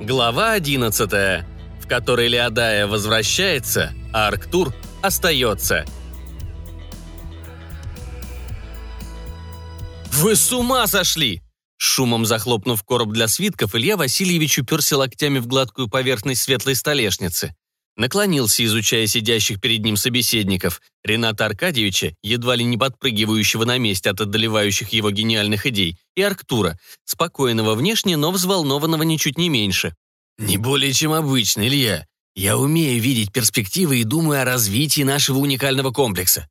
Глава 11, в которой Леодая возвращается, а Арктур остается. «Вы с ума сошли!» Шумом захлопнув короб для свитков, Илья Васильевич уперся локтями в гладкую поверхность светлой столешницы. Наклонился, изучая сидящих перед ним собеседников, Рената Аркадьевича, едва ли не подпрыгивающего на месте от одолевающих его гениальных идей, и Арктура, спокойного внешне, но взволнованного ничуть не меньше. «Не более чем обычно, Илья. Я умею видеть перспективы и думаю о развитии нашего уникального комплекса.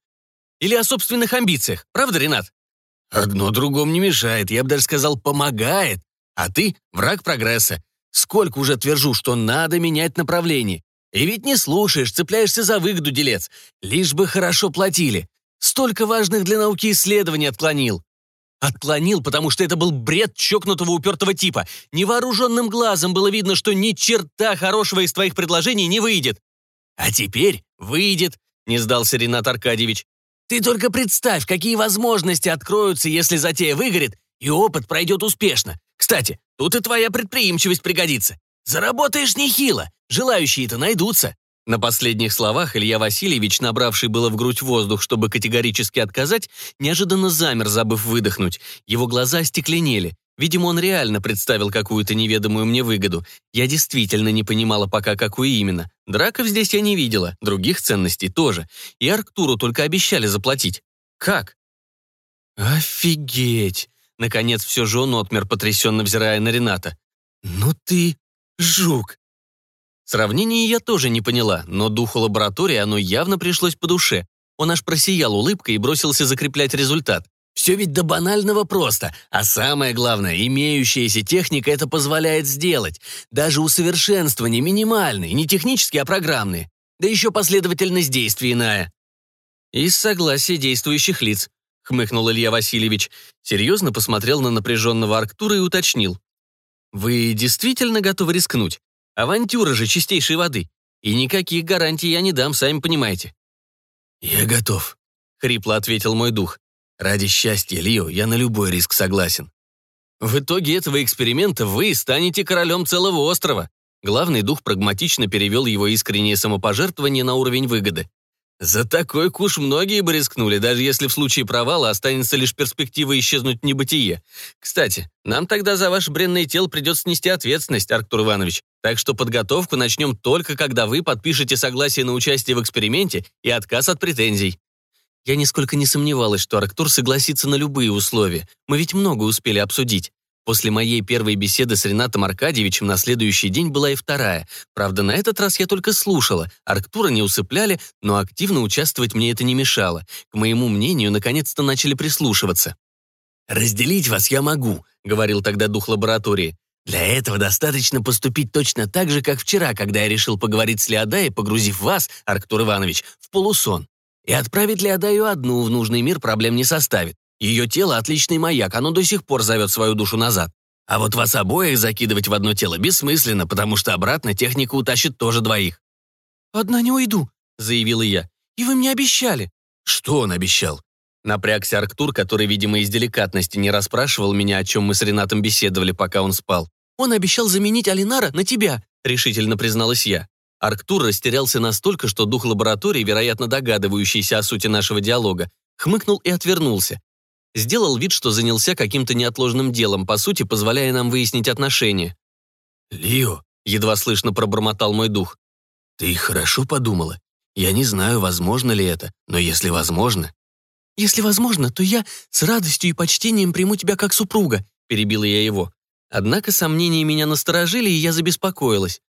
Или о собственных амбициях, правда, Ренат?» «Одно другому не мешает, я бы даже сказал, помогает. А ты — враг прогресса. Сколько уже твержу, что надо менять направление. И ведь не слушаешь, цепляешься за выгоду, делец. Лишь бы хорошо платили. Столько важных для науки исследований отклонил. Отклонил, потому что это был бред чокнутого упертого типа. Невооруженным глазом было видно, что ни черта хорошего из твоих предложений не выйдет. А теперь выйдет, не сдался Ренат Аркадьевич. Ты только представь, какие возможности откроются, если затея выгорит, и опыт пройдет успешно. Кстати, тут и твоя предприимчивость пригодится. Заработаешь нехило, желающие-то найдутся». На последних словах Илья Васильевич, набравший было в грудь воздух, чтобы категорически отказать, неожиданно замер, забыв выдохнуть. Его глаза остекленели. Видимо, он реально представил какую-то неведомую мне выгоду. Я действительно не понимала пока, какую именно. Драков здесь я не видела, других ценностей тоже. И Арктуру только обещали заплатить. Как? Офигеть! Наконец все же он отмер, потрясенно взирая на Рената. Ну ты жук! Сравнение я тоже не поняла, но духу лаборатории оно явно пришлось по душе. Он аж просиял улыбкой и бросился закреплять результат. Все ведь до банального просто, а самое главное, имеющаяся техника это позволяет сделать. Даже усовершенствование минимальные, не технические, а программные. Да еще последовательность действий иная. Из согласия действующих лиц, хмыкнул Илья Васильевич. Серьезно посмотрел на напряженного Арктура и уточнил. Вы действительно готовы рискнуть? Авантюра же чистейшей воды. И никаких гарантий я не дам, сами понимаете. «Я готов», — хрипло ответил мой дух. Ради счастья, Лио, я на любой риск согласен. В итоге этого эксперимента вы станете королем целого острова. Главный дух прагматично перевел его искреннее самопожертвование на уровень выгоды. За такой куш многие бы рискнули, даже если в случае провала останется лишь перспектива исчезнуть в небытие. Кстати, нам тогда за ваше бренное тело придется нести ответственность, Арктур Иванович, так что подготовку начнем только когда вы подпишете согласие на участие в эксперименте и отказ от претензий. Я нисколько не сомневалась, что Арктур согласится на любые условия. Мы ведь много успели обсудить. После моей первой беседы с Ренатом Аркадьевичем на следующий день была и вторая. Правда, на этот раз я только слушала. Арктура не усыпляли, но активно участвовать мне это не мешало. К моему мнению, наконец-то начали прислушиваться. «Разделить вас я могу», — говорил тогда дух лаборатории. «Для этого достаточно поступить точно так же, как вчера, когда я решил поговорить с Леодай, погрузив вас, Арктур Иванович, в полусон. И отправить Леодаю одну в нужный мир проблем не составит. Ее тело — отличный маяк, оно до сих пор зовет свою душу назад. А вот вас обоих закидывать в одно тело бессмысленно, потому что обратно техника утащит тоже двоих. «Одна не уйду», — заявила я. «И вы мне обещали». «Что он обещал?» Напрягся Арктур, который, видимо, из деликатности не расспрашивал меня, о чем мы с Ренатом беседовали, пока он спал. «Он обещал заменить Алинара на тебя», — решительно призналась я. Арктур растерялся настолько, что дух лаборатории, вероятно догадывающийся о сути нашего диалога, хмыкнул и отвернулся. Сделал вид, что занялся каким-то неотложным делом, по сути, позволяя нам выяснить отношения. «Лио», — едва слышно пробормотал мой дух, — «ты хорошо подумала? Я не знаю, возможно ли это, но если возможно...» «Если возможно, то я с радостью и почтением приму тебя как супруга», — перебила я его. Однако сомнения меня насторожили, и я забеспокоилась.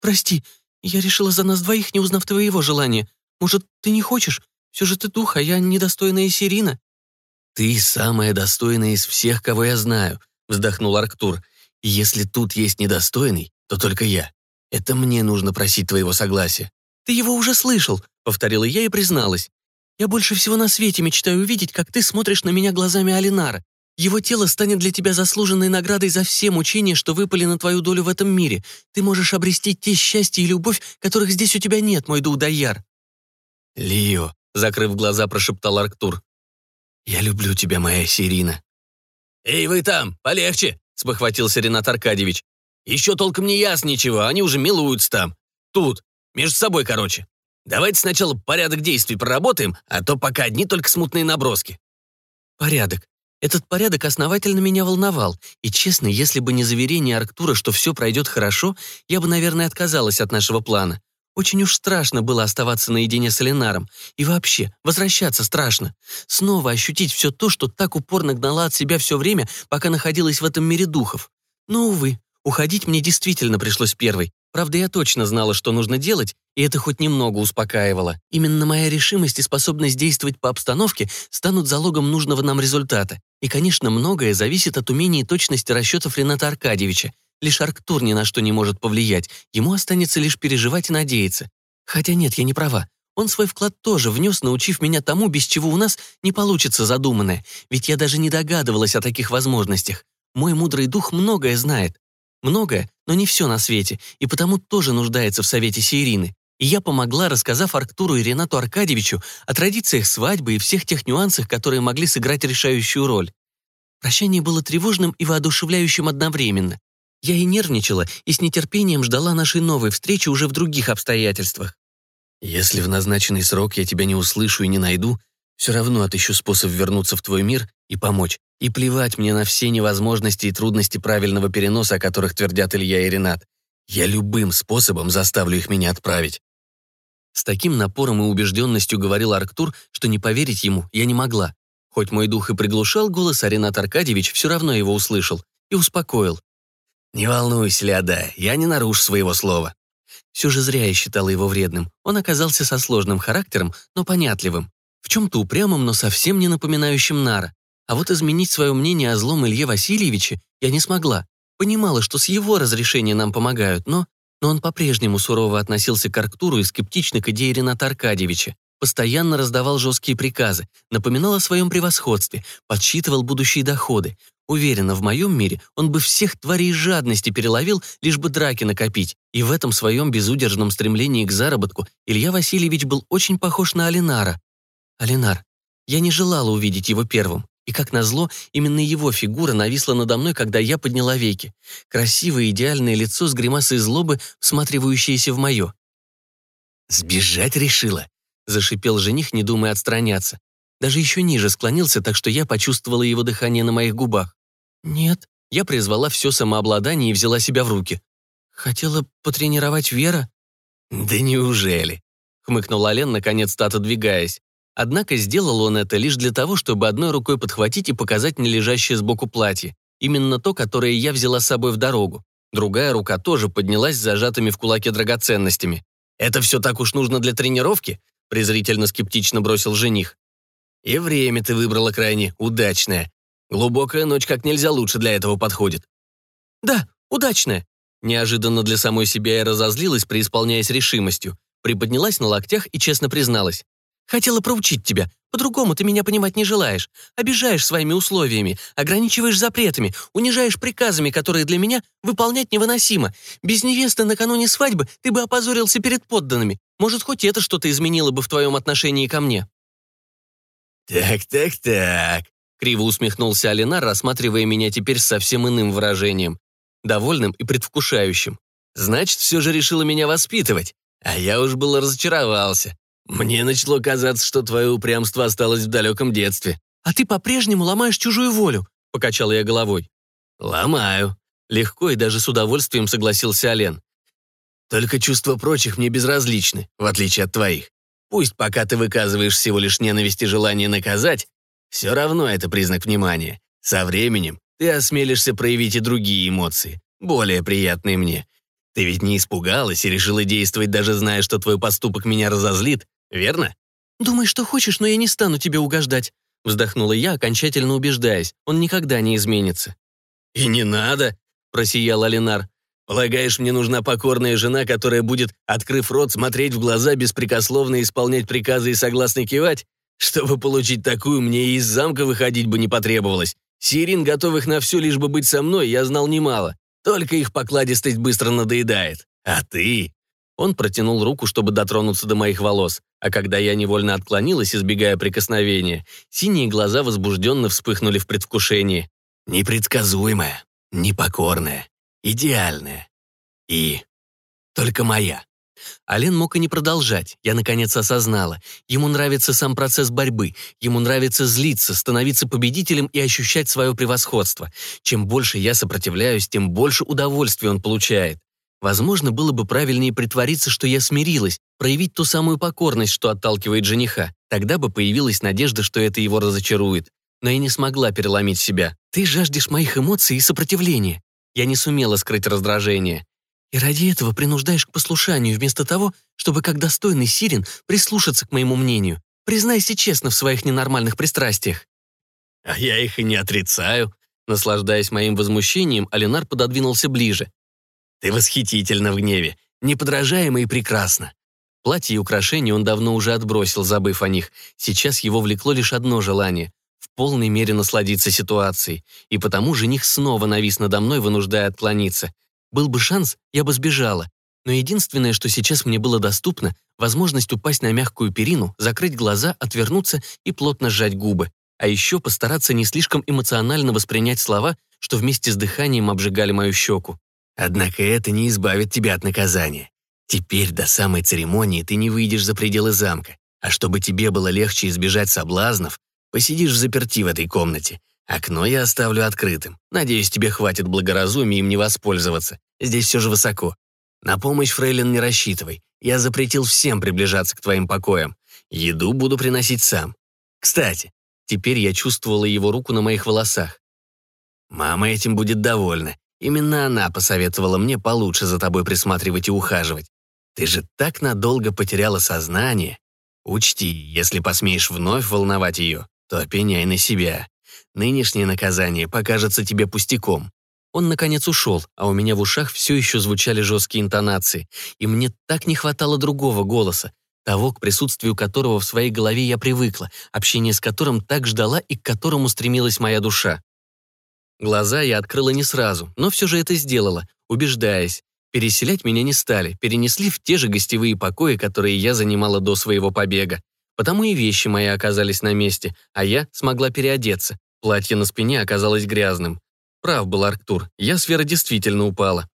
«Прости, я решила за нас двоих, не узнав твоего желания. Может, ты не хочешь? Все же ты дух, а я недостойная Сирина». «Ты самая достойная из всех, кого я знаю», — вздохнул Арктур. «Если тут есть недостойный, то только я. Это мне нужно просить твоего согласия». «Ты его уже слышал», — повторила я и призналась. «Я больше всего на свете мечтаю увидеть, как ты смотришь на меня глазами Алинара. Его тело станет для тебя заслуженной наградой за все мучения, что выпали на твою долю в этом мире. Ты можешь обрести те счастья и любовь, которых здесь у тебя нет, мой Дудаяр». «Лио», — закрыв глаза, прошептал Арктур. «Я люблю тебя, моя Сирина». «Эй, вы там, полегче!» — спохватился Ренат Аркадьевич. Еще толком не ясно ничего, они уже милуются там. Тут, между собой, короче. Давайте сначала порядок действий проработаем, а то пока одни только смутные наброски». Порядок. Этот порядок основательно меня волновал, и, честно, если бы не заверение Арктура, что все пройдет хорошо, я бы, наверное, отказалась от нашего плана. Очень уж страшно было оставаться наедине с Эленаром. И вообще, возвращаться страшно. Снова ощутить все то, что так упорно гнала от себя все время, пока находилась в этом мире духов. Но, увы, уходить мне действительно пришлось первой. Правда, я точно знала, что нужно делать, и это хоть немного успокаивало. Именно моя решимость и способность действовать по обстановке станут залогом нужного нам результата. И, конечно, многое зависит от умения и точности расчетов Рената Аркадьевича. Лишь Арктур ни на что не может повлиять, ему останется лишь переживать и надеяться. Хотя нет, я не права. Он свой вклад тоже внес, научив меня тому, без чего у нас не получится задуманное, ведь я даже не догадывалась о таких возможностях. Мой мудрый дух многое знает. Многое, но не все на свете, и потому тоже нуждается в совете Сейрины. И я помогла, рассказав Арктуру и Ренату Аркадьевичу о традициях свадьбы и всех тех нюансах, которые могли сыграть решающую роль. Прощание было тревожным и воодушевляющим одновременно. Я и нервничала, и с нетерпением ждала нашей новой встречи уже в других обстоятельствах. «Если в назначенный срок я тебя не услышу и не найду, все равно отыщу способ вернуться в твой мир и помочь. И плевать мне на все невозможности и трудности правильного переноса, о которых твердят Илья и Ренат. Я любым способом заставлю их меня отправить». С таким напором и убежденностью говорил Арктур, что не поверить ему я не могла. Хоть мой дух и приглушал голос, а Ренат Аркадьевич все равно его услышал и успокоил. «Не волнуйся, Ляда, я не нарушу своего слова». Все же зря я считала его вредным. Он оказался со сложным характером, но понятливым. В чем-то упрямым, но совсем не напоминающим Нара. А вот изменить свое мнение о злом Илье Васильевиче я не смогла. Понимала, что с его разрешения нам помогают, но... Но он по-прежнему сурово относился к Арктуру и скептично к идее Рената Аркадьевича. Постоянно раздавал жесткие приказы, напоминал о своем превосходстве, подсчитывал будущие доходы. Уверена, в моем мире он бы всех тварей жадности переловил, лишь бы драки накопить. И в этом своем безудержном стремлении к заработку Илья Васильевич был очень похож на Алинара. Алинар. Я не желала увидеть его первым. И, как назло, именно его фигура нависла надо мной, когда я подняла веки. Красивое идеальное лицо с гримасой злобы, всматривающееся в мое. «Сбежать решила», — зашипел жених, не думая отстраняться. Даже еще ниже склонился, так что я почувствовала его дыхание на моих губах. «Нет». Я призвала все самообладание и взяла себя в руки. «Хотела потренировать Вера?» «Да неужели?» — хмыкнул Ален, наконец-то отодвигаясь. Однако сделал он это лишь для того, чтобы одной рукой подхватить и показать мне лежащее сбоку платье. Именно то, которое я взяла с собой в дорогу. Другая рука тоже поднялась с зажатыми в кулаке драгоценностями. «Это все так уж нужно для тренировки?» презрительно скептично бросил жених. «И время ты выбрала крайне удачное. Глубокая ночь как нельзя лучше для этого подходит». «Да, удачная». Неожиданно для самой себя я разозлилась, преисполняясь решимостью. Приподнялась на локтях и честно призналась. «Хотела проучить тебя. По-другому ты меня понимать не желаешь. Обижаешь своими условиями, ограничиваешь запретами, унижаешь приказами, которые для меня выполнять невыносимо. Без невесты накануне свадьбы ты бы опозорился перед подданными. Может, хоть это что-то изменило бы в твоем отношении ко мне». «Так, так, так», Криво усмехнулся Алинар, рассматривая меня теперь совсем иным выражением. Довольным и предвкушающим. «Значит, все же решила меня воспитывать. А я уж было разочаровался. Мне начало казаться, что твое упрямство осталось в далеком детстве». «А ты по-прежнему ломаешь чужую волю», — покачал я головой. «Ломаю». Легко и даже с удовольствием согласился Олен. «Только чувства прочих мне безразличны, в отличие от твоих. Пусть пока ты выказываешь всего лишь ненависть и желание наказать, все равно это признак внимания. Со временем ты осмелишься проявить и другие эмоции, более приятные мне. Ты ведь не испугалась и решила действовать, даже зная, что твой поступок меня разозлит, верно? «Думай, что хочешь, но я не стану тебе угождать», вздохнула я, окончательно убеждаясь, он никогда не изменится. «И не надо», — просиял Алинар. «Полагаешь, мне нужна покорная жена, которая будет, открыв рот, смотреть в глаза, беспрекословно исполнять приказы и согласно кивать? Чтобы получить такую, мне из замка выходить бы не потребовалось. Сирин, готовых на все, лишь бы быть со мной, я знал немало. Только их покладистость быстро надоедает. А ты...» Он протянул руку, чтобы дотронуться до моих волос, а когда я невольно отклонилась, избегая прикосновения, синие глаза возбужденно вспыхнули в предвкушении. «Непредсказуемая, непокорная, идеальная. И только моя. Ален мог и не продолжать. Я, наконец, осознала. Ему нравится сам процесс борьбы. Ему нравится злиться, становиться победителем и ощущать свое превосходство. Чем больше я сопротивляюсь, тем больше удовольствия он получает. Возможно, было бы правильнее притвориться, что я смирилась, проявить ту самую покорность, что отталкивает жениха. Тогда бы появилась надежда, что это его разочарует. Но я не смогла переломить себя. Ты жаждешь моих эмоций и сопротивления. Я не сумела скрыть раздражение. И ради этого принуждаешь к послушанию, вместо того, чтобы как достойный Сирин прислушаться к моему мнению. Признайся честно в своих ненормальных пристрастиях». «А я их и не отрицаю». Наслаждаясь моим возмущением, Алинар пододвинулся ближе. «Ты восхитительна в гневе, неподражаема и прекрасна». Платье и украшения он давно уже отбросил, забыв о них. Сейчас его влекло лишь одно желание — в полной мере насладиться ситуацией. И потому жених снова навис надо мной, вынуждая отклониться. Был бы шанс, я бы сбежала. Но единственное, что сейчас мне было доступно, возможность упасть на мягкую перину, закрыть глаза, отвернуться и плотно сжать губы. А еще постараться не слишком эмоционально воспринять слова, что вместе с дыханием обжигали мою щеку. Однако это не избавит тебя от наказания. Теперь до самой церемонии ты не выйдешь за пределы замка. А чтобы тебе было легче избежать соблазнов, посидишь в заперти в этой комнате, Окно я оставлю открытым. Надеюсь, тебе хватит благоразумия им не воспользоваться. Здесь все же высоко. На помощь, фрейлин, не рассчитывай. Я запретил всем приближаться к твоим покоям. Еду буду приносить сам. Кстати, теперь я чувствовала его руку на моих волосах. Мама этим будет довольна. Именно она посоветовала мне получше за тобой присматривать и ухаживать. Ты же так надолго потеряла сознание. Учти, если посмеешь вновь волновать ее, то пеняй на себя. Нынешнее наказание покажется тебе пустяком. Он, наконец, ушел, а у меня в ушах все еще звучали жесткие интонации, и мне так не хватало другого голоса, того, к присутствию которого в своей голове я привыкла, общение с которым так ждала и к которому стремилась моя душа. Глаза я открыла не сразу, но все же это сделала, убеждаясь. Переселять меня не стали, перенесли в те же гостевые покои, которые я занимала до своего побега. Потому и вещи мои оказались на месте, а я смогла переодеться. Платье на спине оказалось грязным. Прав был Арктур, я с Верой действительно упала.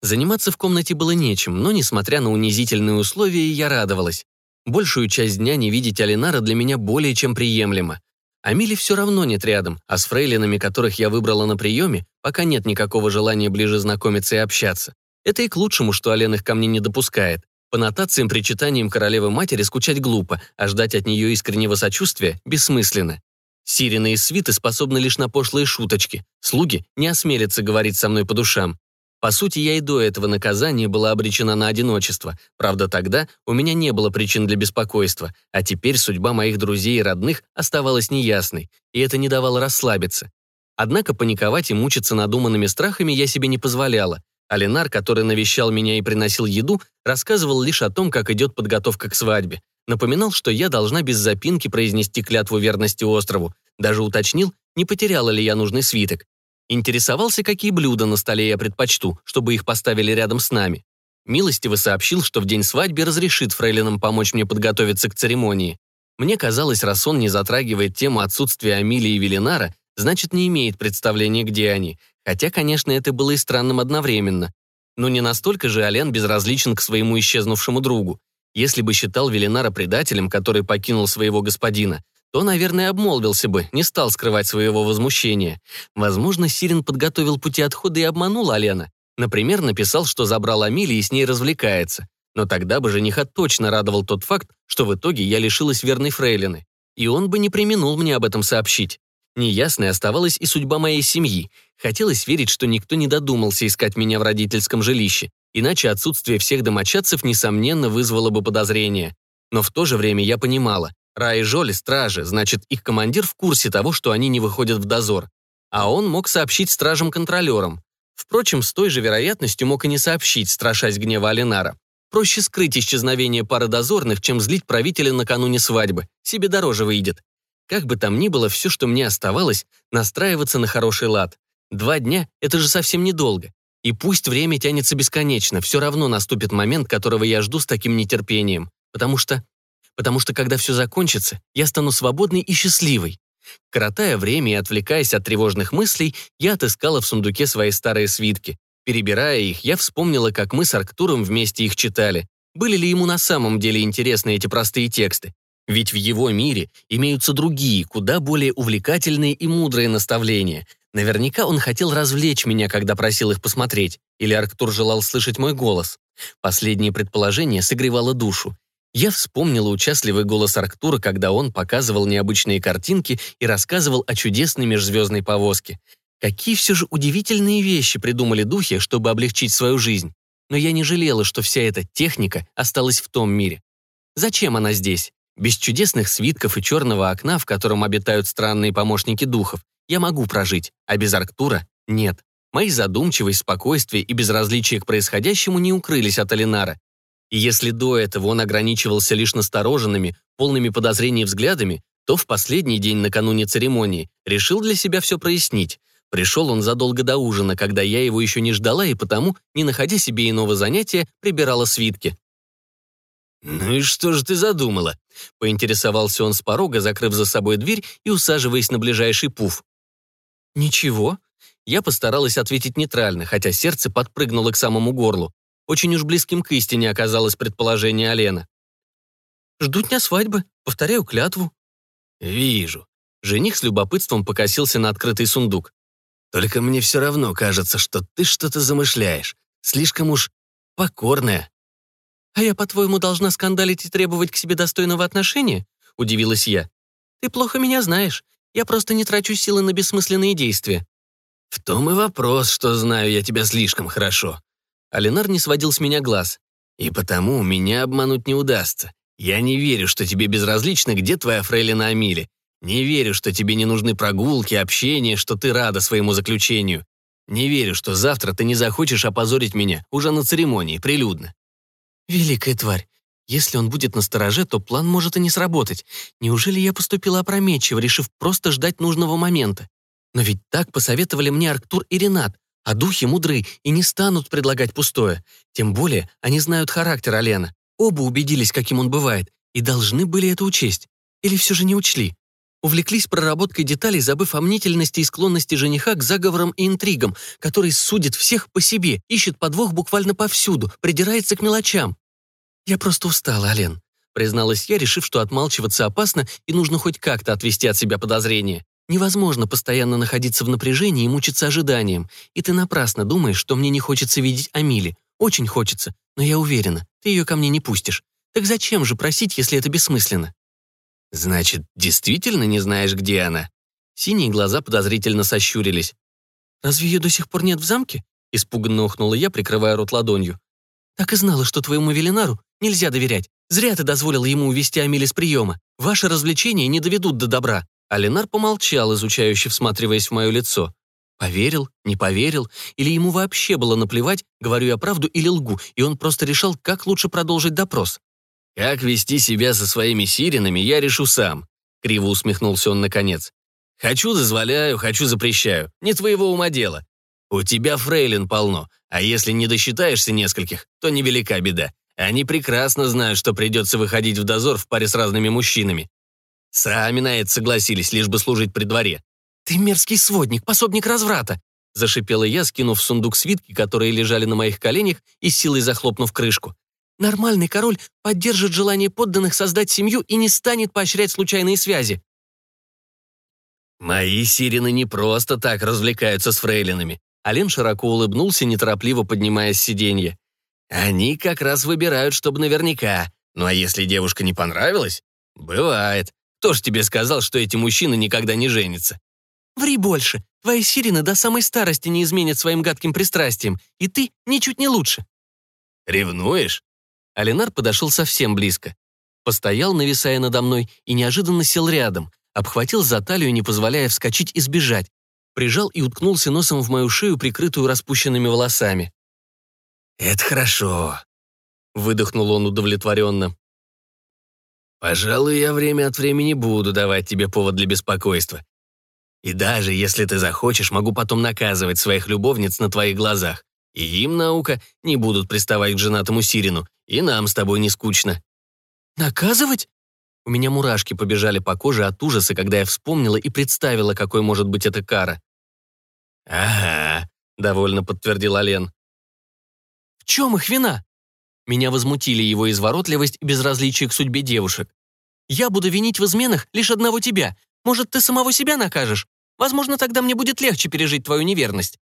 Заниматься в комнате было нечем, но, несмотря на унизительные условия, я радовалась. Большую часть дня не видеть Алинара для меня более чем приемлемо. А Мили все равно нет рядом, а с фрейлинами, которых я выбрала на приеме, пока нет никакого желания ближе знакомиться и общаться. Это и к лучшему, что Ален их ко мне не допускает. По нотациям причитаниям королевы-матери скучать глупо, а ждать от нее искреннего сочувствия бессмысленно. Сирены и свиты способны лишь на пошлые шуточки. Слуги не осмелятся говорить со мной по душам. По сути, я и до этого наказания была обречена на одиночество. Правда, тогда у меня не было причин для беспокойства, а теперь судьба моих друзей и родных оставалась неясной, и это не давало расслабиться. Однако паниковать и мучиться надуманными страхами я себе не позволяла. Алинар, который навещал меня и приносил еду, рассказывал лишь о том, как идет подготовка к свадьбе. Напоминал, что я должна без запинки произнести клятву верности острову. Даже уточнил, не потеряла ли я нужный свиток. Интересовался, какие блюда на столе я предпочту, чтобы их поставили рядом с нами. Милостиво сообщил, что в день свадьбы разрешит фрейлинам помочь мне подготовиться к церемонии. Мне казалось, раз он не затрагивает тему отсутствия Амилии и Велинара, значит, не имеет представления, где они. Хотя, конечно, это было и странным одновременно. Но не настолько же Ален безразличен к своему исчезнувшему другу. Если бы считал Велинара предателем, который покинул своего господина, то, наверное, обмолвился бы, не стал скрывать своего возмущения. Возможно, Сирин подготовил пути отхода и обманул Алена. Например, написал, что забрал Амили и с ней развлекается. Но тогда бы жениха точно радовал тот факт, что в итоге я лишилась верной фрейлины. И он бы не применул мне об этом сообщить. Неясной оставалась и судьба моей семьи. Хотелось верить, что никто не додумался искать меня в родительском жилище иначе отсутствие всех домочадцев, несомненно, вызвало бы подозрение. Но в то же время я понимала, Ра и Жоли — стражи, значит, их командир в курсе того, что они не выходят в дозор. А он мог сообщить стражам-контролерам. Впрочем, с той же вероятностью мог и не сообщить, страшась гнева Алинара. Проще скрыть исчезновение пары дозорных, чем злить правителя накануне свадьбы. Себе дороже выйдет. Как бы там ни было, все, что мне оставалось, настраиваться на хороший лад. Два дня — это же совсем недолго. И пусть время тянется бесконечно, все равно наступит момент, которого я жду с таким нетерпением. Потому что... Потому что, когда все закончится, я стану свободной и счастливой. Коротая время и отвлекаясь от тревожных мыслей, я отыскала в сундуке свои старые свитки. Перебирая их, я вспомнила, как мы с Арктуром вместе их читали. Были ли ему на самом деле интересны эти простые тексты? Ведь в его мире имеются другие, куда более увлекательные и мудрые наставления. Наверняка он хотел развлечь меня, когда просил их посмотреть. Или Арктур желал слышать мой голос. Последнее предположение согревало душу. Я вспомнила участливый голос Арктура, когда он показывал необычные картинки и рассказывал о чудесной межзвездной повозке. Какие все же удивительные вещи придумали духи, чтобы облегчить свою жизнь. Но я не жалела, что вся эта техника осталась в том мире. Зачем она здесь? Без чудесных свитков и черного окна, в котором обитают странные помощники духов, я могу прожить, а без Арктура — нет. Мои задумчивость, спокойствие и безразличие к происходящему не укрылись от Алинара. И если до этого он ограничивался лишь настороженными, полными подозрений взглядами, то в последний день накануне церемонии решил для себя все прояснить. Пришел он задолго до ужина, когда я его еще не ждала и потому, не находя себе иного занятия, прибирала свитки. «Ну и что же ты задумала?» — поинтересовался он с порога, закрыв за собой дверь и усаживаясь на ближайший пуф. «Ничего». Я постаралась ответить нейтрально, хотя сердце подпрыгнуло к самому горлу. Очень уж близким к истине оказалось предположение Алена. «Жду дня свадьбы, повторяю клятву». «Вижу». Жених с любопытством покосился на открытый сундук. «Только мне все равно кажется, что ты что-то замышляешь. Слишком уж покорная». «А я, по-твоему, должна скандалить и требовать к себе достойного отношения?» — удивилась я. «Ты плохо меня знаешь. Я просто не трачу силы на бессмысленные действия». «В том и вопрос, что знаю я тебя слишком хорошо». Алинар не сводил с меня глаз. «И потому меня обмануть не удастся. Я не верю, что тебе безразлично, где твоя фрейлина Амили. Не верю, что тебе не нужны прогулки, общение, что ты рада своему заключению. Не верю, что завтра ты не захочешь опозорить меня уже на церемонии, прилюдно. Великая тварь. Если он будет на стороже, то план может и не сработать. Неужели я поступила опрометчиво, решив просто ждать нужного момента? Но ведь так посоветовали мне Арктур и Ренат, а духи мудры и не станут предлагать пустое. Тем более они знают характер Алена. Оба убедились, каким он бывает, и должны были это учесть. Или все же не учли? Увлеклись проработкой деталей, забыв о мнительности и склонности жениха к заговорам и интригам, который судит всех по себе, ищет подвох буквально повсюду, придирается к мелочам. «Я просто устала, Ален», — призналась я, решив, что отмалчиваться опасно и нужно хоть как-то отвести от себя подозрения. Невозможно постоянно находиться в напряжении и мучиться ожиданием, и ты напрасно думаешь, что мне не хочется видеть Амили. Очень хочется, но я уверена, ты ее ко мне не пустишь. Так зачем же просить, если это бессмысленно? «Значит, действительно не знаешь, где она?» Синие глаза подозрительно сощурились. «Разве ее до сих пор нет в замке?» Испуганно ухнула я, прикрывая рот ладонью. «Так и знала, что твоему Велинару нельзя доверять. Зря ты дозволил ему увести Амили с приема. Ваши развлечения не доведут до добра». Алинар помолчал, изучающе всматриваясь в мое лицо. Поверил, не поверил, или ему вообще было наплевать, говорю я правду или лгу, и он просто решал, как лучше продолжить допрос. «Как вести себя со своими сиренами, я решу сам», — криво усмехнулся он наконец. «Хочу — дозволяю, хочу — запрещаю. Не твоего ума дело. У тебя фрейлин полно, а если не досчитаешься нескольких, то невелика беда. Они прекрасно знают, что придется выходить в дозор в паре с разными мужчинами. Сами на это согласились, лишь бы служить при дворе. «Ты мерзкий сводник, пособник разврата!» зашипела я, скинув сундук свитки, которые лежали на моих коленях и силой захлопнув крышку. Нормальный король поддержит желание подданных создать семью и не станет поощрять случайные связи. «Мои сирены не просто так развлекаются с фрейлинами», Ален широко улыбнулся, неторопливо поднимаясь с сиденья. «Они как раз выбирают, чтобы наверняка. Ну а если девушка не понравилась? Бывает. Кто ж тебе сказал, что эти мужчины никогда не женятся?» «Ври больше. Твои сирены до самой старости не изменят своим гадким пристрастием, и ты ничуть не лучше». «Ревнуешь?» Алинар подошел совсем близко. Постоял, нависая надо мной, и неожиданно сел рядом, обхватил за талию, не позволяя вскочить и сбежать, прижал и уткнулся носом в мою шею, прикрытую распущенными волосами. «Это хорошо», — выдохнул он удовлетворенно. «Пожалуй, я время от времени буду давать тебе повод для беспокойства. И даже если ты захочешь, могу потом наказывать своих любовниц на твоих глазах. И им, наука, не будут приставать к женатому Сирину, и нам с тобой не скучно». «Наказывать?» У меня мурашки побежали по коже от ужаса, когда я вспомнила и представила, какой может быть эта кара. «Ага», — довольно подтвердил Ален. чем их вина?» Меня возмутили его изворотливость и безразличие к судьбе девушек. «Я буду винить в изменах лишь одного тебя. Может, ты самого себя накажешь? Возможно, тогда мне будет легче пережить твою неверность».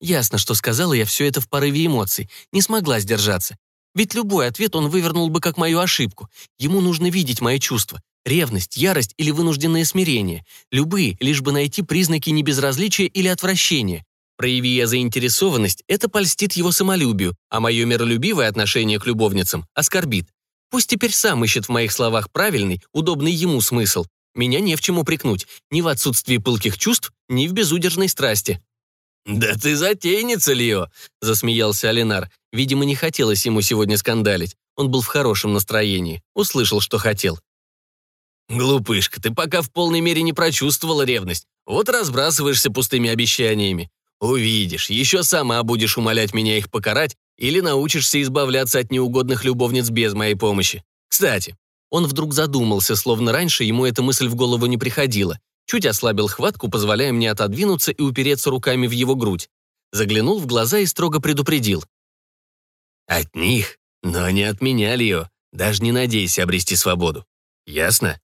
Ясно, что сказала я все это в порыве эмоций, не смогла сдержаться. Ведь любой ответ он вывернул бы как мою ошибку. Ему нужно видеть мои чувства. Ревность, ярость или вынужденное смирение. Любые, лишь бы найти признаки небезразличия или отвращения. Прояви я заинтересованность, это польстит его самолюбию, а мое миролюбивое отношение к любовницам оскорбит. Пусть теперь сам ищет в моих словах правильный, удобный ему смысл. Меня не в чем упрекнуть, ни в отсутствии пылких чувств, ни в безудержной страсти. «Да ты затейница, Лио!» — засмеялся Алинар. Видимо, не хотелось ему сегодня скандалить. Он был в хорошем настроении, услышал, что хотел. «Глупышка, ты пока в полной мере не прочувствовала ревность. Вот разбрасываешься пустыми обещаниями. Увидишь, еще сама будешь умолять меня их покарать или научишься избавляться от неугодных любовниц без моей помощи. Кстати, он вдруг задумался, словно раньше ему эта мысль в голову не приходила. Чуть ослабил хватку, позволяя мне отодвинуться и упереться руками в его грудь. Заглянул в глаза и строго предупредил. «От них, но не от меня, Лио. Даже не надейся обрести свободу. Ясно?»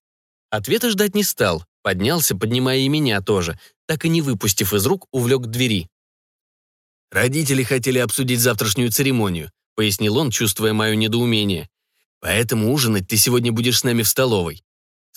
Ответа ждать не стал, поднялся, поднимая и меня тоже, так и не выпустив из рук, увлек к двери. «Родители хотели обсудить завтрашнюю церемонию», пояснил он, чувствуя мое недоумение. «Поэтому ужинать ты сегодня будешь с нами в столовой».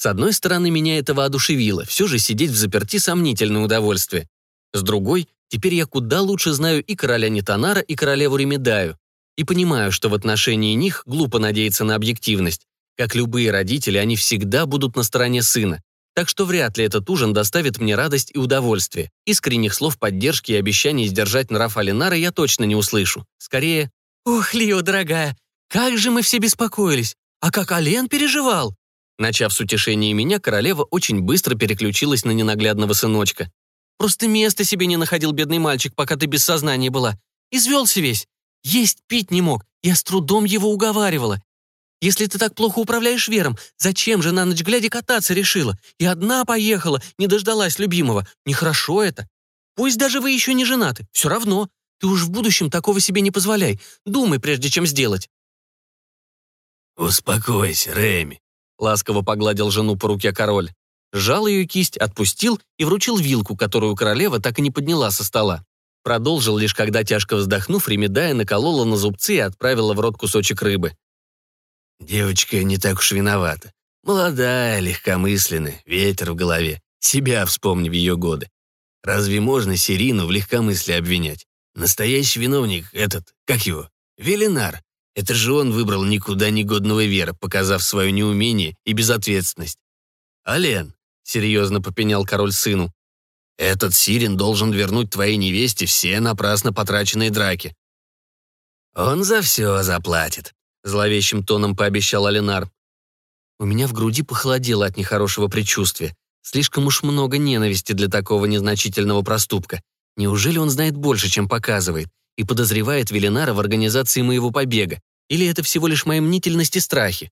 С одной стороны, меня это воодушевило, все же сидеть в заперти сомнительное удовольствие. С другой, теперь я куда лучше знаю и короля Нитанара, и королеву Ремедаю, и понимаю, что в отношении них глупо надеяться на объективность. Как любые родители, они всегда будут на стороне сына. Так что вряд ли этот ужин доставит мне радость и удовольствие. Искренних слов поддержки и обещаний сдержать нрав Алинара я точно не услышу. Скорее, «Ох, Лио, дорогая, как же мы все беспокоились! А как Ален переживал!» Начав с утешения меня, королева очень быстро переключилась на ненаглядного сыночка. «Просто места себе не находил бедный мальчик, пока ты без сознания была. Извелся весь. Есть пить не мог. Я с трудом его уговаривала. Если ты так плохо управляешь вером, зачем же на ночь глядя кататься решила? И одна поехала, не дождалась любимого. Нехорошо это. Пусть даже вы еще не женаты, все равно. Ты уж в будущем такого себе не позволяй. Думай, прежде чем сделать». «Успокойся, Рэми», — ласково погладил жену по руке король. Сжал ее кисть, отпустил и вручил вилку, которую королева так и не подняла со стола. Продолжил лишь, когда, тяжко вздохнув, Ремедая наколола на зубцы и отправила в рот кусочек рыбы. Девочка не так уж виновата. Молодая, легкомысленная, ветер в голове. Себя вспомни в ее годы. Разве можно Сирину в легкомыслии обвинять? Настоящий виновник этот, как его, Велинар. Это же он выбрал никуда негодного Вера, показав свое неумение и безответственность. «Ален», — серьезно попенял король сыну, «этот Сирин должен вернуть твоей невесте все напрасно потраченные драки». «Он за все заплатит», зловещим тоном пообещал Алинар. У меня в груди похолодело от нехорошего предчувствия. Слишком уж много ненависти для такого незначительного проступка. Неужели он знает больше, чем показывает, и подозревает Велинара в организации моего побега? Или это всего лишь мои мнительность и страхи?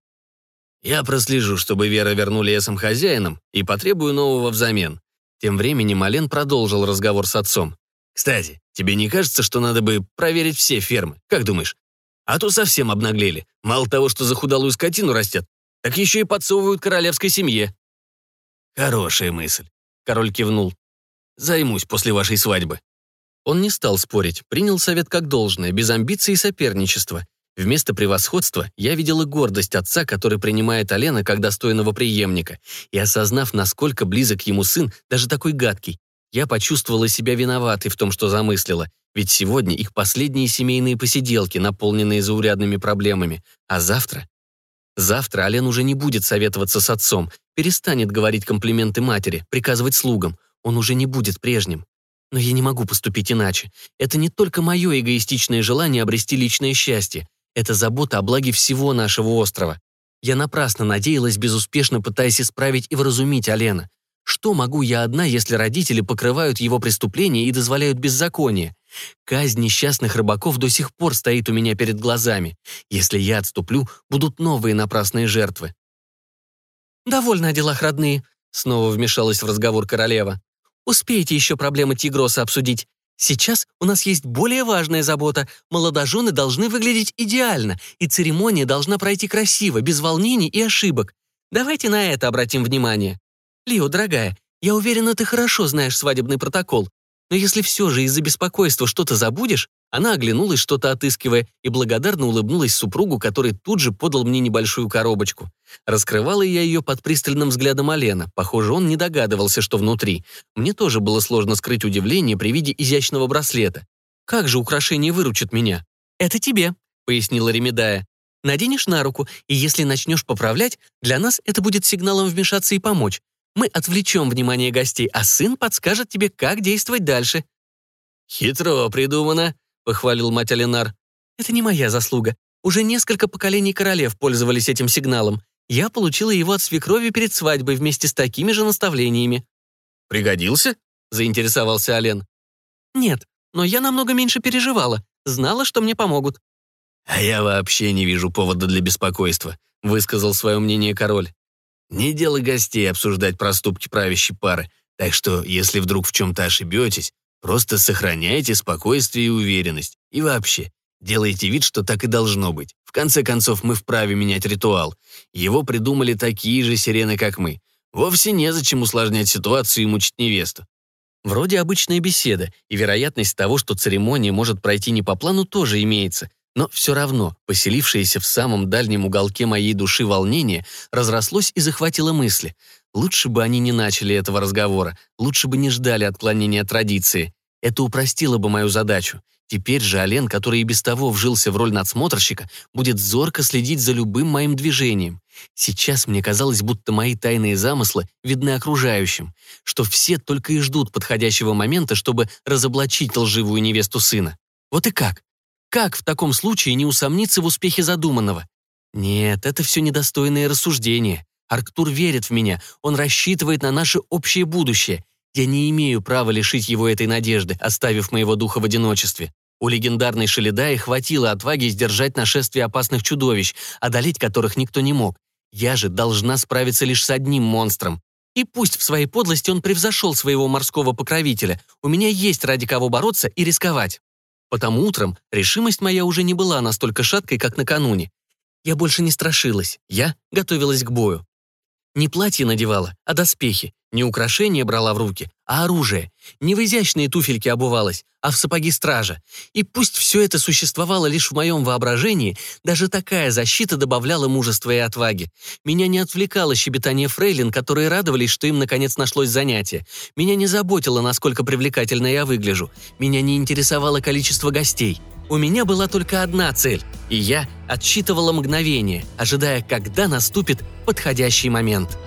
Я прослежу, чтобы Вера вернули эсам хозяинам и потребую нового взамен. Тем временем Ален продолжил разговор с отцом. «Кстати, тебе не кажется, что надо бы проверить все фермы? Как думаешь, а то совсем обнаглели. Мало того, что захудалую скотину растят, так еще и подсовывают королевской семье. Хорошая мысль. Король кивнул. Займусь после вашей свадьбы. Он не стал спорить, принял совет как должное, без амбиций и соперничества. Вместо превосходства я видела гордость отца, который принимает Алена как достойного преемника, и осознав, насколько близок ему сын, даже такой гадкий, я почувствовала себя виноватой в том, что замыслила, ведь сегодня их последние семейные посиделки, наполненные заурядными проблемами. А завтра? Завтра Ален уже не будет советоваться с отцом, перестанет говорить комплименты матери, приказывать слугам. Он уже не будет прежним. Но я не могу поступить иначе. Это не только мое эгоистичное желание обрести личное счастье. Это забота о благе всего нашего острова. Я напрасно надеялась, безуспешно пытаясь исправить и вразумить Алена. Что могу я одна, если родители покрывают его преступления и дозволяют беззаконие? Казнь несчастных рыбаков до сих пор стоит у меня перед глазами. Если я отступлю, будут новые напрасные жертвы. «Довольно о делах, родные», — снова вмешалась в разговор королева. «Успеете еще проблемы Тигроса обсудить. Сейчас у нас есть более важная забота. Молодожены должны выглядеть идеально, и церемония должна пройти красиво, без волнений и ошибок. Давайте на это обратим внимание. Лио, дорогая, я уверена, ты хорошо знаешь свадебный протокол. Но если все же из-за беспокойства что-то забудешь, она оглянулась, что-то отыскивая, и благодарно улыбнулась супругу, который тут же подал мне небольшую коробочку. Раскрывала я ее под пристальным взглядом Алена. Похоже, он не догадывался, что внутри. Мне тоже было сложно скрыть удивление при виде изящного браслета. «Как же украшение выручит меня?» «Это тебе», — пояснила Ремедая. «Наденешь на руку, и если начнешь поправлять, для нас это будет сигналом вмешаться и помочь. Мы отвлечем внимание гостей, а сын подскажет тебе, как действовать дальше». «Хитро придумано», — похвалил мать Алинар. «Это не моя заслуга. Уже несколько поколений королев пользовались этим сигналом. Я получила его от свекрови перед свадьбой вместе с такими же наставлениями». «Пригодился?» — заинтересовался Ален. «Нет, но я намного меньше переживала. Знала, что мне помогут». «А я вообще не вижу повода для беспокойства», — высказал свое мнение король. Не дело гостей обсуждать проступки правящей пары, так что, если вдруг в чем-то ошибетесь, просто сохраняйте спокойствие и уверенность. И вообще, делайте вид, что так и должно быть. В конце концов, мы вправе менять ритуал. Его придумали такие же сирены, как мы. Вовсе незачем усложнять ситуацию и мучить невесту. Вроде обычная беседа, и вероятность того, что церемония может пройти не по плану, тоже имеется. Но все равно, поселившееся в самом дальнем уголке моей души волнение разрослось и захватило мысли. Лучше бы они не начали этого разговора, лучше бы не ждали отклонения от традиции. Это упростило бы мою задачу. Теперь же Олен, который и без того вжился в роль надсмотрщика, будет зорко следить за любым моим движением. Сейчас мне казалось, будто мои тайные замыслы видны окружающим, что все только и ждут подходящего момента, чтобы разоблачить лживую невесту сына. Вот и как? Как в таком случае не усомниться в успехе задуманного? Нет, это все недостойное рассуждение. Арктур верит в меня, он рассчитывает на наше общее будущее. Я не имею права лишить его этой надежды, оставив моего духа в одиночестве. У легендарной Шеледаи хватило отваги сдержать нашествие опасных чудовищ, одолеть которых никто не мог. Я же должна справиться лишь с одним монстром. И пусть в своей подлости он превзошел своего морского покровителя, у меня есть ради кого бороться и рисковать. Потому утром решимость моя уже не была настолько шаткой, как накануне. Я больше не страшилась, я готовилась к бою. Не платье надевала, а доспехи. Не украшения брала в руки, а оружие. Не в изящные туфельки обувалась, а в сапоги стража. И пусть все это существовало лишь в моем воображении, даже такая защита добавляла мужества и отваги. Меня не отвлекало щебетание фрейлин, которые радовались, что им наконец нашлось занятие. Меня не заботило, насколько привлекательно я выгляжу. Меня не интересовало количество гостей. У меня была только одна цель, и я отсчитывала мгновение, ожидая, когда наступит подходящий момент.